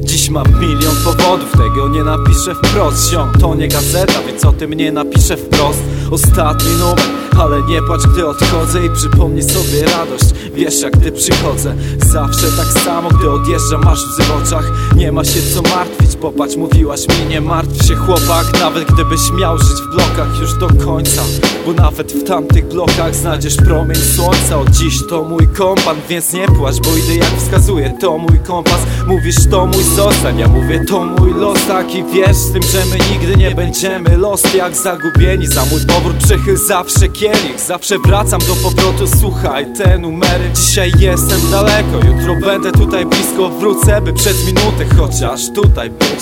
Dziś mam milion powodów, tego nie napiszę wprost. Ziom, to nie gazeta, więc o tym nie napiszę wprost. Ostatni numer, ale nie płacz gdy odchodzę I przypomnij sobie radość, wiesz jak gdy przychodzę Zawsze tak samo, gdy odjeżdżam masz w oczach. Nie ma się co martwić, popatrz mówiłaś mi nie martw się chłopak. Nawet gdybyś miał żyć w blokach już do końca Bo nawet w tamtych blokach znajdziesz promień słońca. Od dziś to mój kompan, więc nie płacz Bo idę jak wskazuje, to mój kompas. Mówisz to mój zostań, ja mówię to mój los. Tak i wiesz z tym, że my nigdy nie będziemy lost Jak zagubieni, za mój powrót przechyl zawsze kielich Zawsze wracam do powrotu, słuchaj te numery Dzisiaj jestem daleko, jutro będę tutaj blisko Wrócę by przed minutę chociaż tutaj być.